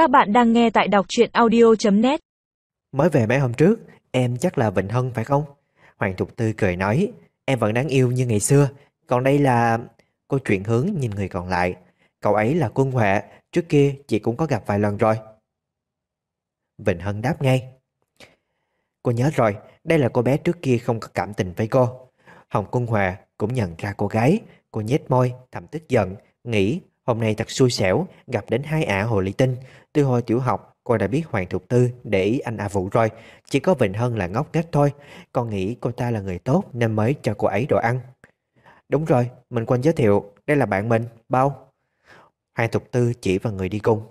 Các bạn đang nghe tại đọc truyện audio.net Mới về mấy hôm trước, em chắc là Vịnh Hân phải không? Hoàng Thục Tư cười nói, em vẫn đáng yêu như ngày xưa. Còn đây là... Cô chuyển hướng nhìn người còn lại. Cậu ấy là Quân Huệ, trước kia chị cũng có gặp vài lần rồi. Vịnh Hân đáp ngay. Cô nhớ rồi, đây là cô bé trước kia không có cảm tình với cô. Hồng Quân Huệ cũng nhận ra cô gái. Cô nhếch môi, thầm tức giận, nghĩ hôm nay thật xui xẻo, gặp đến hai ả hồ ly tinh. Từ hồi tiểu học, cô đã biết Hoàng Thục Tư để ý anh A Vũ rồi. Chỉ có Vịnh Hân là ngốc nghếch thôi. Con nghĩ cô ta là người tốt nên mới cho cô ấy đồ ăn. Đúng rồi, mình quên giới thiệu, đây là bạn mình, Bao. Hoàng Thục Tư chỉ vào người đi cùng.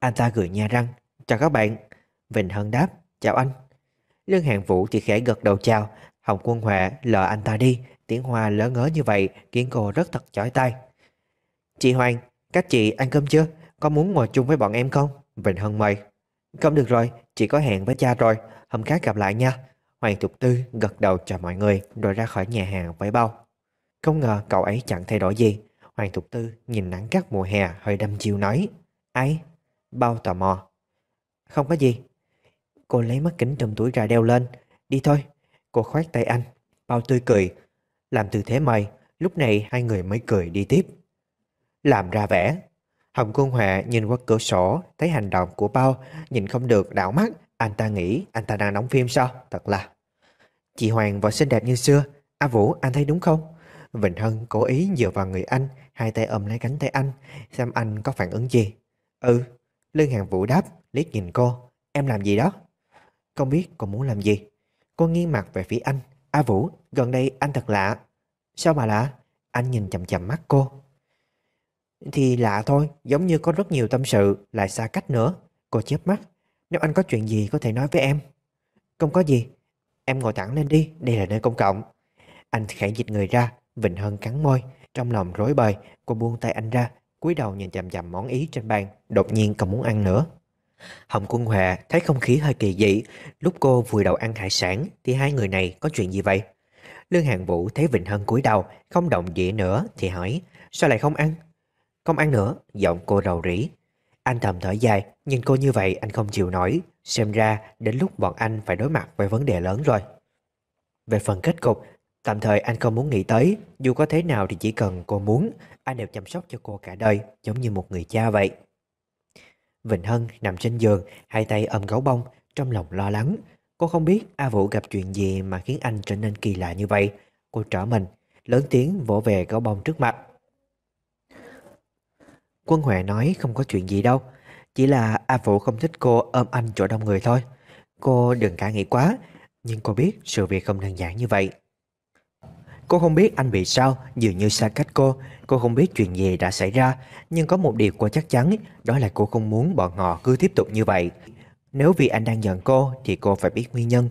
Anh ta gửi nha răng, chào các bạn. Vịnh Hân đáp, chào anh. Lương Hàng Vũ chỉ khẽ gật đầu chào, Hồng Quân Huệ lờ anh ta đi, tiếng hoa lớn ngớ như vậy khiến cô rất thật chói tai. Chị Hoàng, các chị ăn cơm chưa? Có muốn ngồi chung với bọn em không? Vịnh Hân mời. Không được rồi, chị có hẹn với cha rồi, hôm khác gặp lại nha. Hoàng Thục Tư gật đầu chào mọi người rồi ra khỏi nhà hàng với bao. Không ngờ cậu ấy chẳng thay đổi gì. Hoàng Thục Tư nhìn nắng gắt mùa hè hơi đâm chiêu nói. Ấy. Bao tò mò. Không có gì. Cô lấy mắt kính trong túi ra đeo lên. Đi thôi. Cô khoát tay anh. Bao tươi cười. Làm tư thế mời. Lúc này hai người mới cười đi tiếp. Làm ra vẻ. Hồng Quân Hòa nhìn qua cửa sổ, thấy hành động của Bao, nhìn không được đảo mắt. Anh ta nghĩ anh ta đang đóng phim sao? Thật là... Chị Hoàng vẫn xinh đẹp như xưa. A Vũ, anh thấy đúng không? Vịnh Hân cố ý dựa vào người anh, hai tay ôm lấy cánh tay anh, xem anh có phản ứng gì. Ừ, Lương Hàng Vũ đáp, liếc nhìn cô. Em làm gì đó? Không biết cô muốn làm gì. Cô nghiêng mặt về phía anh. A Vũ, gần đây anh thật lạ. Sao mà lạ? Anh nhìn chầm chầm mắt cô. Thì lạ thôi, giống như có rất nhiều tâm sự, lại xa cách nữa. Cô chớp mắt. Nếu anh có chuyện gì có thể nói với em. Không có gì. Em ngồi thẳng lên đi, đây là nơi công cộng. Anh khẽ dịch người ra, Vịnh Hân cắn môi. Trong lòng rối bời, cô buông tay anh ra, cúi đầu nhìn chằm chằm món ý trên bàn, đột nhiên không muốn ăn nữa. Hồng Quân Hòa thấy không khí hơi kỳ dị, lúc cô vùi đầu ăn hải sản thì hai người này có chuyện gì vậy? Lương Hàng Vũ thấy Vịnh Hân cúi đầu, không động dĩa nữa thì hỏi, sao lại không ăn? Không ăn nữa, giọng cô rầu rĩ. Anh thầm thở dài, nhìn cô như vậy anh không chịu nổi, xem ra đến lúc bọn anh phải đối mặt với vấn đề lớn rồi. Về phần kết cục, tạm thời anh không muốn nghĩ tới, dù có thế nào thì chỉ cần cô muốn, anh đều chăm sóc cho cô cả đời, giống như một người cha vậy. Vịnh Hân nằm trên giường, hai tay ôm gấu bông, trong lòng lo lắng. Cô không biết A Vũ gặp chuyện gì mà khiến anh trở nên kỳ lạ như vậy. Cô trở mình, lớn tiếng vỗ về gấu bông trước mặt. Quân Huệ nói không có chuyện gì đâu, chỉ là A Vũ không thích cô ôm anh chỗ đông người thôi. Cô đừng cả nghĩ quá, nhưng cô biết sự việc không đơn giản như vậy. Cô không biết anh bị sao, dường như xa cách cô. Cô không biết chuyện gì đã xảy ra, nhưng có một điều cô chắc chắn, đó là cô không muốn bọn họ cứ tiếp tục như vậy. Nếu vì anh đang giận cô, thì cô phải biết nguyên nhân.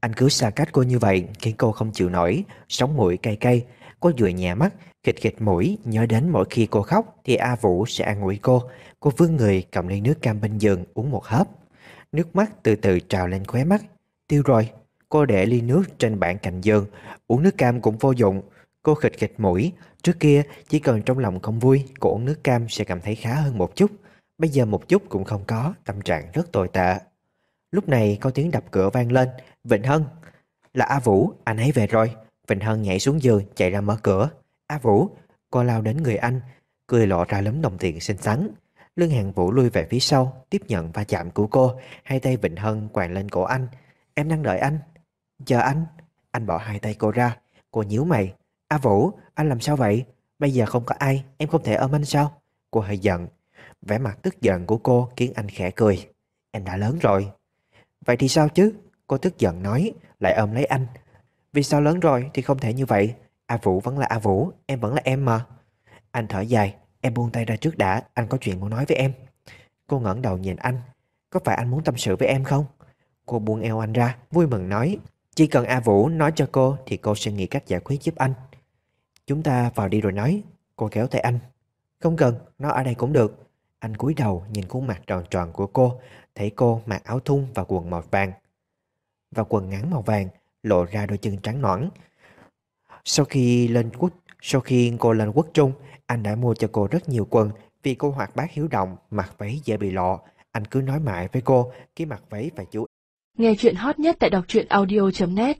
Anh cứ xa cách cô như vậy, khiến cô không chịu nổi, sống mũi cay cay. Cô vừa nhẹ mắt, khịt khịt mũi, nhớ đến mỗi khi cô khóc, thì A Vũ sẽ an ủi cô. Cô vươn người cầm ly nước cam bên giường uống một hớp. Nước mắt từ từ trào lên khóe mắt. Tiêu rồi. Cô để ly nước trên bàn cạnh giường, uống nước cam cũng vô dụng. Cô khịt khịt mũi, trước kia chỉ cần trong lòng không vui, cô uống nước cam sẽ cảm thấy khá hơn một chút. Bây giờ một chút cũng không có, tâm trạng rất tồi tệ. Lúc này có tiếng đập cửa vang lên, Vịnh Hân. Là A Vũ, anh ấy về rồi. Vịnh Hân nhảy xuống giường, chạy ra mở cửa. A Vũ, cô lao đến người anh, cười lộ ra lấm đồng tiền xinh xắn. Lương Hàng Vũ lui về phía sau, tiếp nhận va chạm của cô, hai tay Vịnh Hân quàng lên cổ anh. Em đang đợi anh. Chờ anh. Anh bỏ hai tay cô ra. Cô nhíu mày. A Vũ, anh làm sao vậy? Bây giờ không có ai, em không thể ôm anh sao? Cô hơi giận. Vẻ mặt tức giận của cô khiến anh khẽ cười. Em đã lớn rồi. Vậy thì sao chứ? Cô tức giận nói, lại ôm lấy anh. Vì sao lớn rồi thì không thể như vậy? A Vũ vẫn là A Vũ, em vẫn là em mà. Anh thở dài, em buông tay ra trước đã, anh có chuyện muốn nói với em. Cô ngẩng đầu nhìn anh. Có phải anh muốn tâm sự với em không? Cô buông eo anh ra, vui mừng nói. Chỉ cần A Vũ nói cho cô thì cô sẽ nghĩ cách giải quyết giúp anh. Chúng ta vào đi rồi nói. Cô kéo tay anh. Không cần, nó ở đây cũng được. Anh cúi đầu nhìn khuôn mặt tròn tròn của cô, thấy cô mặc áo thun và quần màu vàng. Và quần ngắn màu vàng, lộ ra đôi chân trắng nõn. Sau khi lên quốc, sau khi cô lên quốc trung, anh đã mua cho cô rất nhiều quần Vì cô hoạt bát hiếu động, mặc váy dễ bị lộ, anh cứ nói mãi với cô, cái mặt váy phải chú Nghe chuyện hot nhất tại đọc truyện audio.net